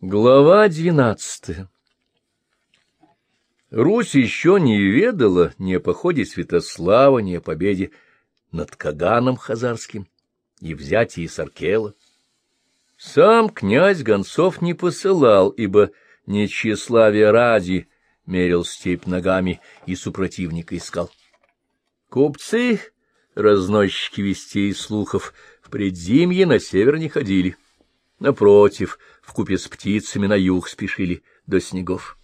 Глава двенадцатая Русь еще не ведала ни о походе Святослава, ни о победе над Каганом Хазарским и взятии Саркела. Сам князь гонцов не посылал, ибо не тщеславие ради мерил степь ногами и супротивника искал. Купцы, разносчики вестей и слухов, в предзимье на север не ходили. Напротив, вкупе с птицами на юг спешили до снегов.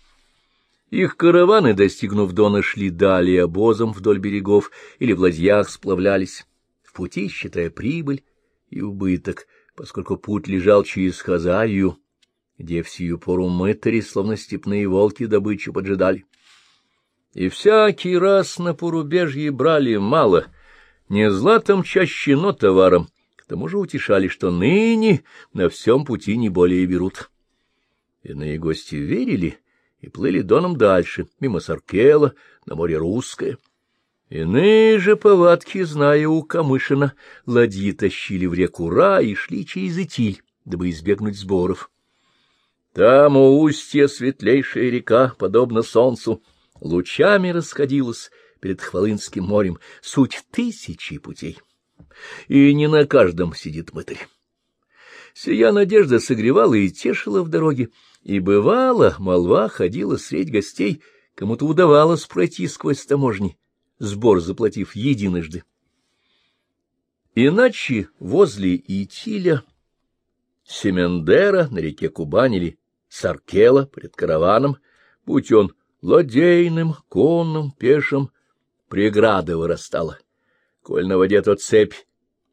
Их караваны, достигнув Дона, шли далее обозом вдоль берегов или в ладьях сплавлялись, в пути считая прибыль и убыток, поскольку путь лежал через Хазарию, где в сию пору мытари, словно степные волки, добычу поджидали. И всякий раз на порубежье брали мало, не златом чаще, но товаром, тому же утешали, что ныне на всем пути не более берут. Иные гости верили и плыли доном дальше, мимо Саркела, на море Русское. Иные же повадки, зная у Камышина, ладьи тащили в реку Ра и шли через Итиль, дабы избегнуть сборов. Там у устья светлейшая река, подобно солнцу, лучами расходилась перед Хвалынским морем, суть тысячи путей и не на каждом сидит мытарь. Сия надежда согревала и тешила в дороге, и бывало, молва ходила средь гостей, кому-то удавалось пройти сквозь таможни, сбор заплатив единожды. Иначе возле Итиля, Семендера на реке Кубань или Саркела пред караваном, будь он ладейным, конным, пешим, преграда вырастала коль на воде то цепь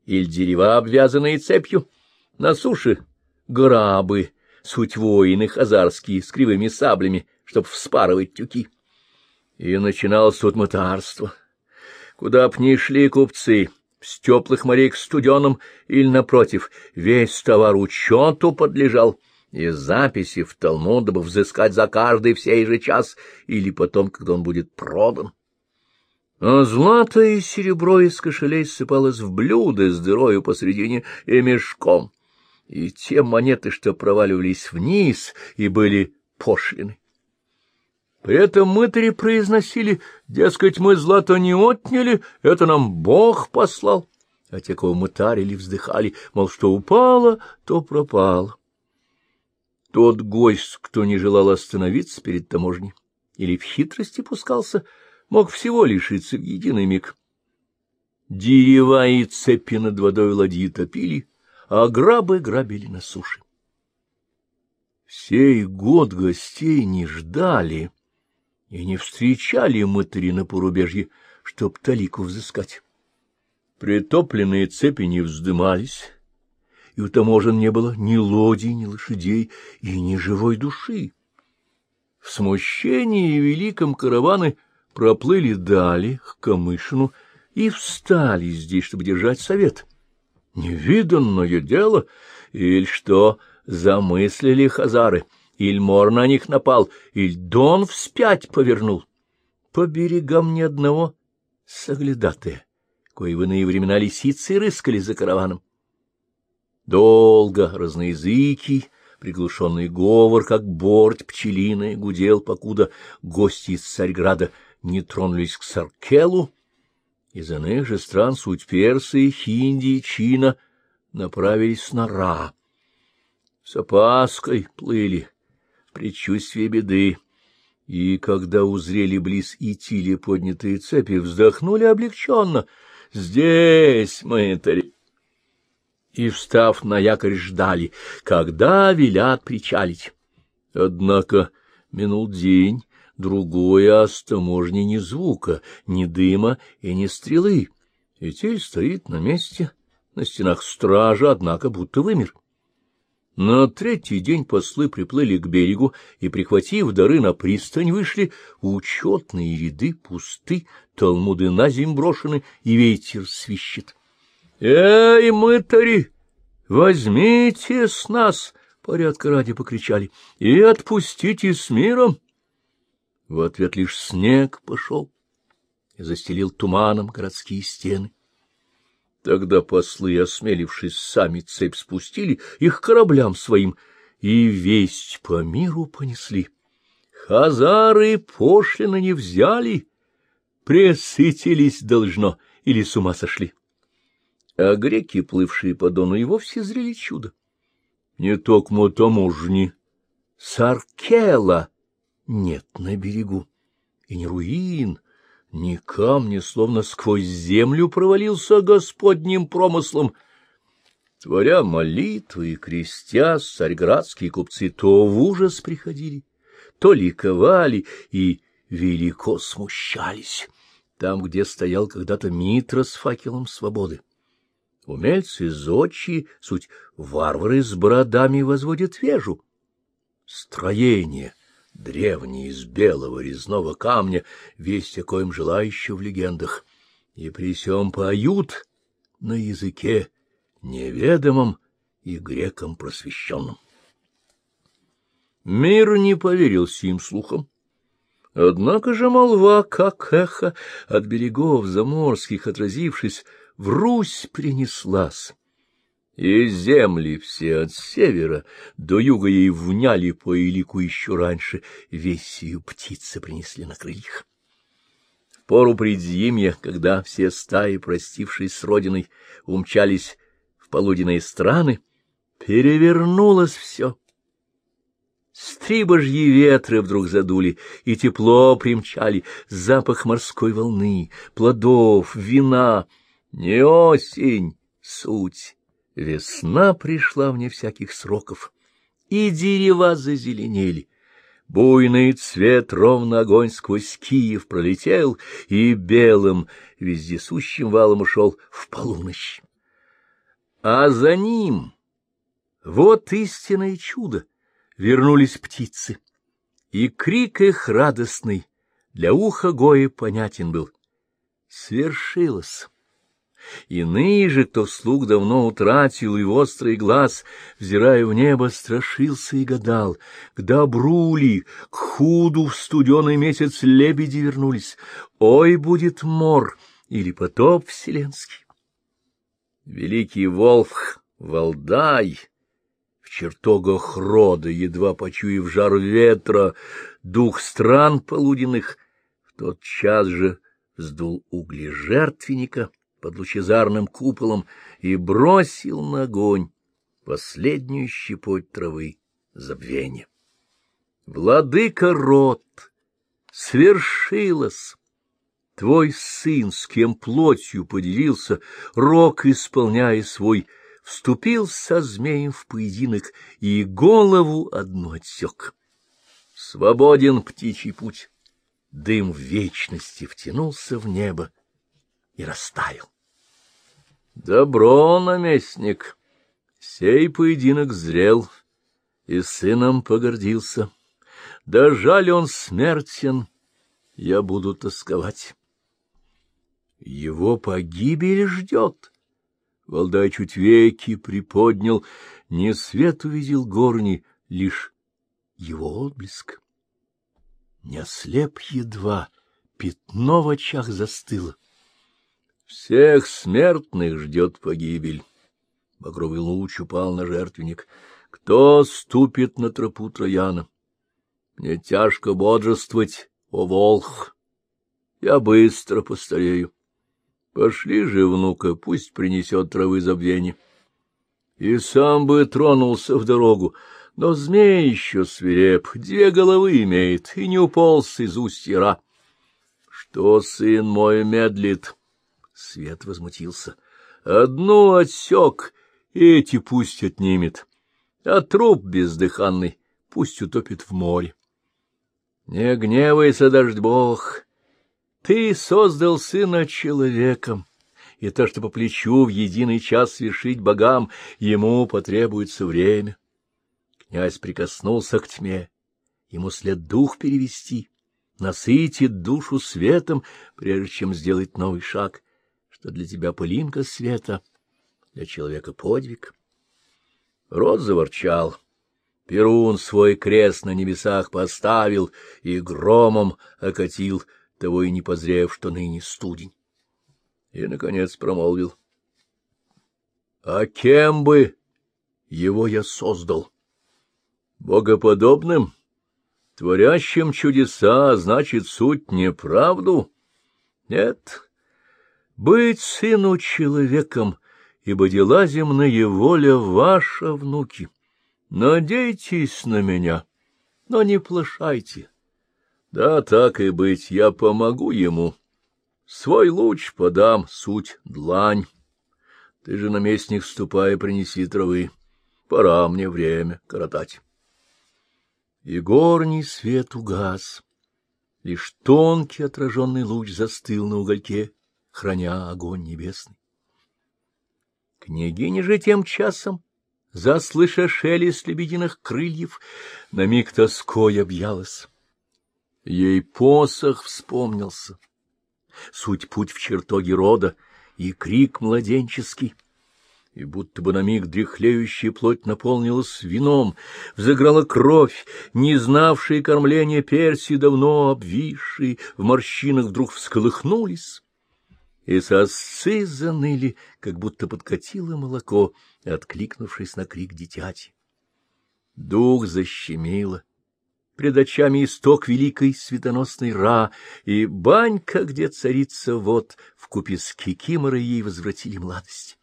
или дерева, обвязанные цепью, на суше грабы, суть воины хазарские, с кривыми саблями, чтоб вспарывать тюки. И начиналось тут мытарство. Куда б ни шли купцы, с теплых морей к студеным или, напротив, весь товар учету подлежал, и записи в Талмуд, дабы взыскать за каждый в сей же час или потом, когда он будет продан. А злато и серебро из кошелей ссыпалось в блюдо с дырою посредине и мешком, и те монеты, что проваливались вниз и были пошлины. При этом мытари произносили, дескать, мы злато не отняли, это нам Бог послал. А те, кого мытарили, вздыхали, мол, что упало, то пропало. Тот гость, кто не желал остановиться перед таможней или в хитрости пускался, — мог всего лишиться в единый миг. Дерева и цепи над водой ладьи топили, а грабы грабили на суше. Сей год гостей не ждали и не встречали мытари на порубежье, чтоб талику взыскать. Притопленные цепи не вздымались, и у таможен не было ни лодий, ни лошадей и ни живой души. В смущении великом караваны проплыли дали к Камышину и встали здесь, чтобы держать совет. Невиданное дело, или что замыслили хазары, или мор на них напал, или Дон вспять повернул. По берегам ни одного соглядатая, кои в иные времена лисицы рыскали за караваном. Долго разноязыкий, приглушенный говор, как борть пчелиная, гудел, покуда гости из Царьграда — не тронулись к Саркелу, из иных же стран суть Персии, Хиндии, Чина направились на Ра. С опаской плыли, в предчувствии беды, и, когда узрели близ Итили поднятые цепи, вздохнули облегченно. «Здесь мы, тари!» И, встав на якорь, ждали, когда велят причалить. Однако минул день, другое, а ни звука, ни дыма и ни стрелы. Этель стоит на месте, на стенах стража, однако будто вымер. На третий день послы приплыли к берегу и, прихватив дары на пристань, вышли учетные ряды пусты, талмуды на земь брошены, и ветер свищет. — Эй, мытари, возьмите с нас! — порядка ради покричали. — И отпустите с миром! — в ответ лишь снег пошел и застелил туманом городские стены. Тогда послы, осмелившись, сами цепь спустили их кораблям своим и весть по миру понесли. Хазары пошлины не взяли, пресытились должно или с ума сошли. А греки, плывшие по Дону, и вовсе зрели чудо. Не токмо таможни, Саркела нет на берегу, и не руин, ни камни, словно сквозь землю провалился господним промыслом. Творя молитвы и крестя, царьградские купцы то в ужас приходили, то ликовали и велико смущались, там, где стоял когда-то Митра с факелом свободы. Умельцы зодчие, суть варвары с бородами, возводят вежу. Строение древнее из белого резного камня, весть о коем жила еще в легендах, и при сём поют на языке неведомом и грекам просвещенном. Мир не поверил сим слухам. Однако же молва, как эхо, от берегов заморских отразившись, в Русь принеслась. И земли все от севера до юга ей вняли по илику еще раньше, весью птицы принесли на крыльях. В пору предзимья, когда все стаи, простившись с родиной, умчались в полуденные страны, перевернулось все. Стрибожьи ветры вдруг задули, и тепло примчали, запах морской волны, плодов, вина. Не осень, суть, весна пришла вне всяких сроков, и дерева зазеленели. Буйный цвет ровно огонь сквозь Киев пролетел, и белым вездесущим валом ушел в полуночь. А за ним, вот истинное чудо, вернулись птицы, и крик их радостный для уха Гои понятен был. Свершилось. Иные же, кто слуг давно утратил и острый глаз, взирая в небо, страшился и гадал, к добру ли, к худу в студеный месяц лебеди вернулись, ой, будет мор или потоп вселенский. Великий Волх, Валдай, в чертогах рода, едва почуяв жар ветра, дух стран полуденных, в тот час же сдул угли жертвенника под лучезарным куполом и бросил на огонь последнюю щепоть травы забвения. Владыка род, свершилось! Твой сын, с кем плотью поделился, рок исполняя свой, вступил со змеем в поединок и голову одну отсек. Свободен птичий путь, дым в вечности втянулся в небо и растаял. Добро, наместник, сей поединок зрел, и сыном погордился. Да жаль он смертен, я буду тосковать. Его погибель ждет. Валдай чуть веки приподнял, не свет увидел горни, лишь его отблеск. Не ослеп едва, пятно в очах застыло. Всех смертных ждет погибель. Багровый луч упал на жертвенник. Кто ступит на тропу Трояна? Мне тяжко бодрствовать, о волх! Я быстро постарею. Пошли же, внука, пусть принесет травы забвения. И сам бы тронулся в дорогу, но змей еще свиреп, две головы имеет, и не уполз из устья Что сын мой медлит? Свет возмутился. Одну отсек, эти пусть отнимет, а труп бездыханный пусть утопит в море. Не гневайся, дождь бог, ты создал сына человеком, и то, что по плечу в единый час свершить богам, ему потребуется время. Князь прикоснулся к тьме, ему след дух перевести, насытит душу светом, прежде чем сделать новый шаг, что для тебя пылинка света, для человека подвиг. Рот заворчал. Перун свой крест на небесах поставил и громом окатил — того и не позрев, что ныне студень. И, наконец, промолвил. — А кем бы его я создал? богоподобным, творящим чудеса, значит, суть неправду? Нет, быть сыну человеком, ибо дела земные воля ваша, внуки. Надейтесь на меня, но не плашайте. Да, так и быть, я помогу ему. Свой луч подам, суть длань. Ты же, наместник, ступай, принеси травы. Пора мне время коротать. И горний свет угас. Лишь тонкий отраженный луч застыл на угольке, храня огонь небесный. Княгиня же тем часом, заслыша шелест лебединых крыльев, на миг тоской объялась. Ей посох вспомнился, суть путь в чертоге рода и крик младенческий — и будто бы на миг дряхлеющая плоть наполнилась вином, взыграла кровь, не знавшие кормления перси, давно обвисшие, в морщинах вдруг всколыхнулись, и сосцы заныли, как будто подкатило молоко, откликнувшись на крик дитяти. Дух защемило, пред очами исток великой светоносной Ра, и банька, где царица вот, в купе с кикиморой ей возвратили младость.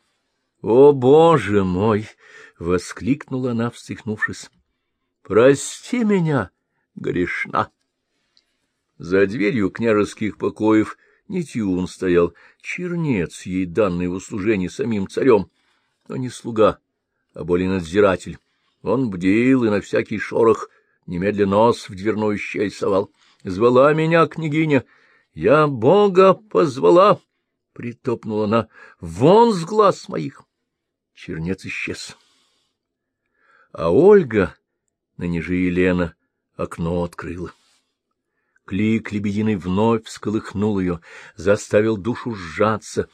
— О, Боже мой! — воскликнула она, встряхнувшись. — Прости меня, грешна! За дверью княжеских покоев Нитюн стоял, чернец, ей данный в услужении самим царем, но не слуга, а более надзиратель. Он бдил и на всякий шорох немедленно нос в дверную щель совал. Звала меня княгиня. Я Бога позвала, — притопнула она, — вон с глаз моих. Чернец исчез. А Ольга, ныне же Елена, окно открыла. Клик лебединый вновь всколыхнул ее, заставил душу сжаться.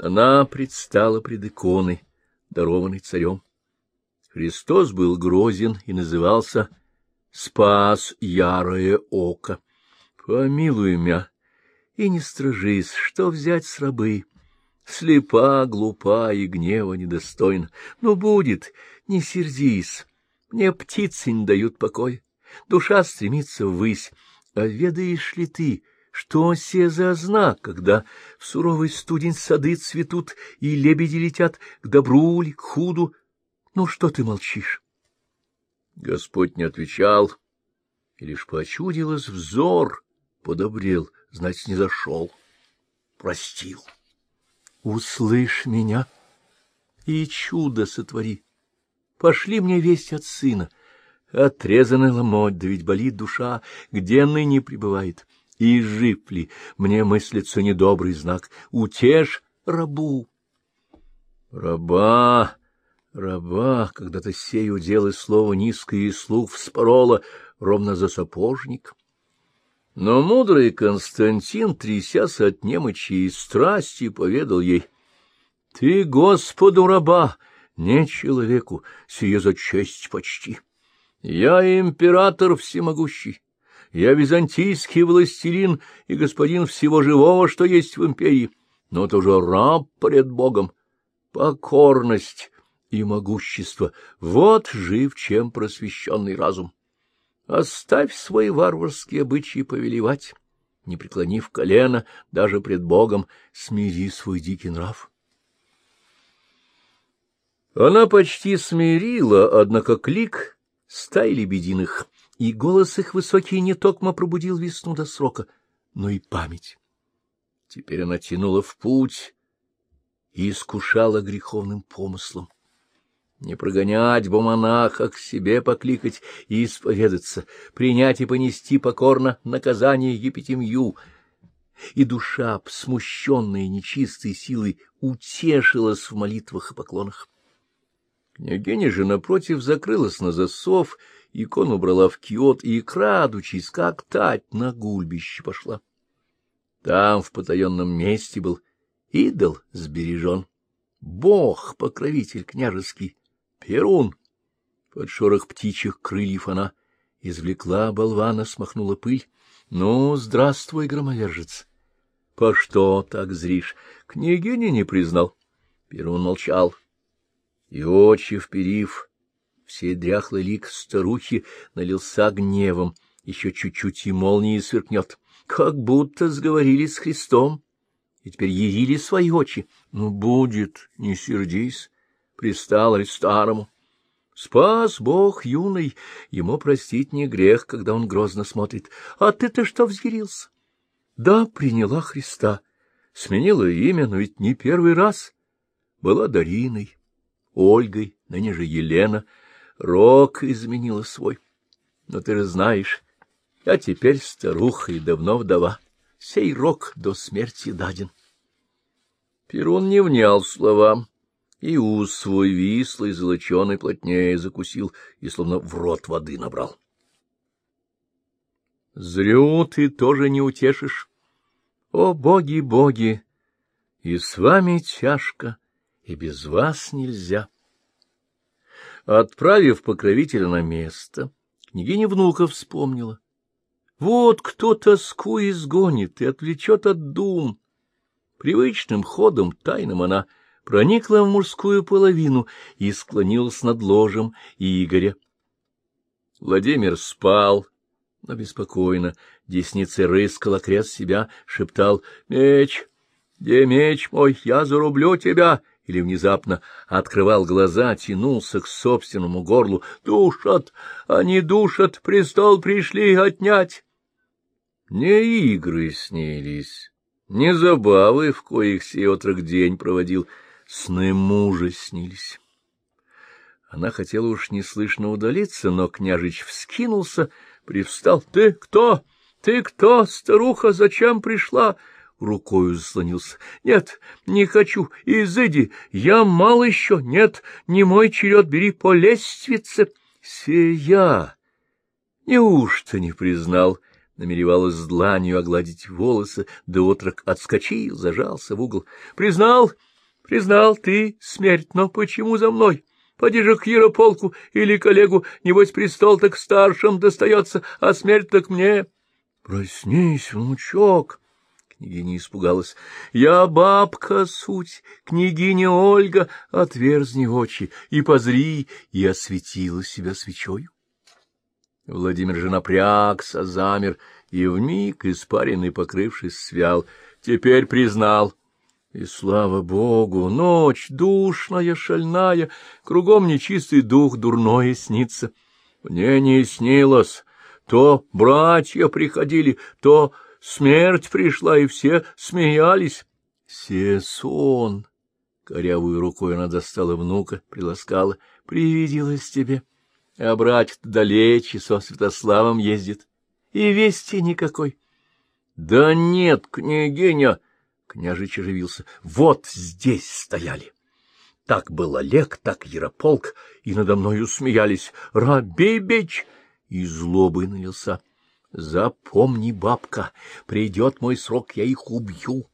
Она предстала пред иконой, дарованной царем. Христос был грозен и назывался «Спас ярое око». Помилуй мя, и не стражись, что взять с рабы, Слепа, глупа и гнева недостойна. Но будет, не сердись. Мне птицы не дают покоя. Душа стремится ввысь. А ведаешь ли ты, что се за знак, когда в суровый студень сады цветут и лебеди летят к добру ли, к худу? Ну, что ты молчишь? Господь не отвечал, и лишь почудилось взор, подобрел, значит, не зашел, простил. Услышь меня и чудо сотвори. Пошли мне весть от сына. Отрезанный ломоть, да ведь болит душа, где ныне пребывает. И жив ли, мне мыслится недобрый знак, утешь рабу. Раба, раба, когда-то сею делай слово низкое и слух вспорола, ровно за сапожник. Но мудрый Константин, трясясь от немочи и страсти, поведал ей, — Ты Господу раба, не человеку, сие за честь почти. Я император всемогущий, я византийский властелин и господин всего живого, что есть в империи, но тоже раб пред Богом. Покорность и могущество — вот жив чем просвещенный разум. Оставь свои варварские обычаи повелевать, не преклонив колено даже пред Богом, смири свой дикий нрав. Она почти смирила, однако клик стай лебединых, и голос их высокий не токмо пробудил весну до срока, но и память. Теперь она тянула в путь и искушала греховным помыслом не прогонять бы монаха к себе покликать и исповедаться, принять и понести покорно наказание епитемью. И душа, смущенная нечистой силой, утешилась в молитвах и поклонах. Княгиня же, напротив, закрылась на засов, икону брала в киот и, крадучись, как тать, на гульбище пошла. Там, в потаенном месте, был идол сбережен, бог-покровитель княжеский, Перун! Под шорох птичьих крыльев она извлекла болвана, смахнула пыль. Ну, здравствуй, громовержец! По что так зришь? Княгиня не признал. Перун молчал. И очи вперив, Всей дряхлый лик старухи налился гневом, еще чуть-чуть и молнией сверкнет, как будто сговорились с Христом, и теперь явили свои очи. Ну, будет, не сердись, пристал ли старому. Спас Бог юный, ему простить не грех, когда он грозно смотрит. А ты-то что взъярился? Да, приняла Христа, сменила имя, но ведь не первый раз. Была Дариной, Ольгой, ныне же Елена. Рок изменила свой. Но ты же знаешь, я теперь старуха и давно вдова. Сей рок до смерти даден. Перун не внял словам, и ус свой вислый, золоченый плотнее закусил и словно в рот воды набрал. Зрю ты тоже не утешишь. О, боги, боги! И с вами тяжко, и без вас нельзя. Отправив покровителя на место, княгиня внука вспомнила. Вот кто тоску изгонит и отвлечет от дум. Привычным ходом тайным она проникла в мужскую половину и склонилась над ложем Игоря. Владимир спал, но беспокойно, десницей рыскал окрест себя, шептал «Меч! Где меч мой? Я зарублю тебя!» Или внезапно открывал глаза, тянулся к собственному горлу. «Душат! Они душат! Престол пришли отнять!» Не игры снились, не забавы, в коих сей отрок день проводил, сны мужа снились. Она хотела уж неслышно удалиться, но княжич вскинулся, привстал. — Ты кто? Ты кто, старуха, зачем пришла? Рукою заслонился. — Нет, не хочу, изыди, я мал еще, нет, не мой черед, бери по лестнице. — Сея! Неужто не признал? — намеревалась дланью огладить волосы, да отрок отскочил, зажался в угол. — Признал, признал ты смерть, но почему за мной? Поди же к Ярополку или коллегу, небось престол так старшим достается, а смерть так мне. — Проснись, внучок! — Княгиня испугалась. — Я бабка суть, княгиня Ольга, отверзни очи и позри, и осветила себя свечою. Владимир же напрягся, замер, и вмиг, испаренный, покрывшись, свял. Теперь признал. И слава богу, ночь душная, шальная, кругом нечистый дух дурное снится. Мне не снилось. То братья приходили, то смерть пришла, и все смеялись. Се сон. Корявую рукой она достала внука, приласкала. Привиделась тебе. — а брать далече со Святославом ездит, и вести никакой. — Да нет, княгиня! — княжич оживился. — Вот здесь стояли. Так был Олег, так Ярополк, и надо мною смеялись. Рабибич! И злобой налился. Запомни, бабка, придет мой срок, я их убью.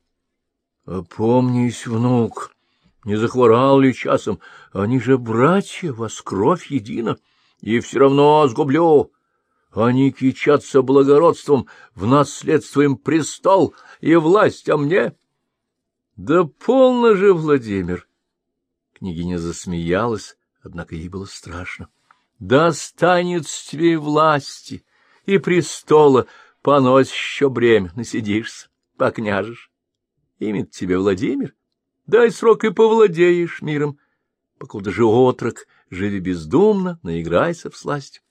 Опомнись, внук, не захворал ли часом? Они же братья, вас кровь едина и все равно сгублю. Они кичатся благородством, в наследство им престол и власть, а мне... Да полно же, Владимир! Княгиня засмеялась, однако ей было страшно. Достанется тебе власти и престола, понось еще бремя, насидишься, покняжешь. Имя тебе Владимир, дай срок и повладеешь миром, покуда же отрок — живи бездумно, наиграйся в сласть.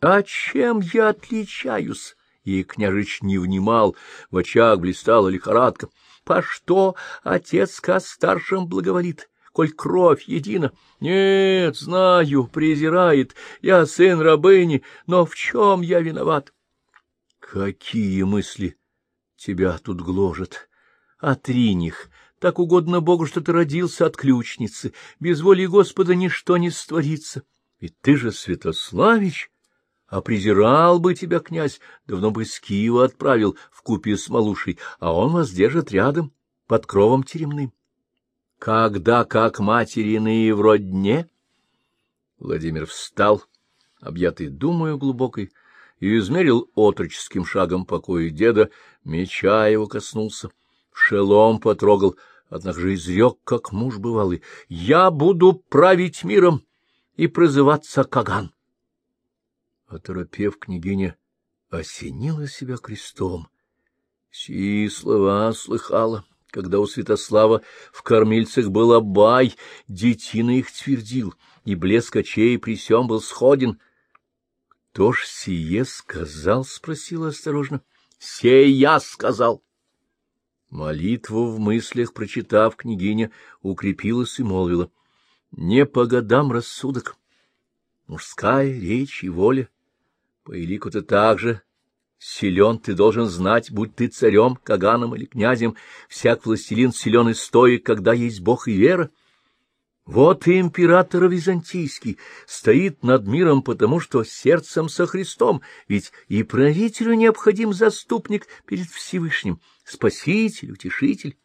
А чем я отличаюсь? И княжич не внимал, в очах блистала лихорадка. По что отец ко старшим благоволит, коль кровь едина? Нет, знаю, презирает, я сын рабыни, но в чем я виноват? Какие мысли тебя тут гложат? Отринь их, так угодно Богу, что ты родился от ключницы. Без воли Господа ничто не створится. Ведь ты же Святославич, а презирал бы тебя князь, давно бы с Киева отправил в купе с Малушей, а он вас держит рядом, под кровом теремным. Когда как матери иные в родне? Владимир встал, объятый думою глубокой, и измерил отроческим шагом покоя деда, меча его коснулся, шелом потрогал — однако же изрек, как муж бывалый, «Я буду править миром, и прозываться Каган. Оторопев, княгиня осенила себя крестом. Сии слова слыхала, когда у Святослава в кормильцах был Абай, детина их твердил, и блеск очей при сём был сходен. — Кто ж сие сказал? — спросила осторожно. — Сей я сказал. Молитву в мыслях, прочитав, княгиня укрепилась и молвила. — Не по годам рассудок. Мужская речь и воля. По элику ты так же силен, ты должен знать, будь ты царем, каганом или князем, всяк властелин силен и стоек, когда есть Бог и вера. Вот и император византийский стоит над миром, потому что сердцем со Христом, ведь и правителю необходим заступник перед Всевышним, спаситель, утешитель.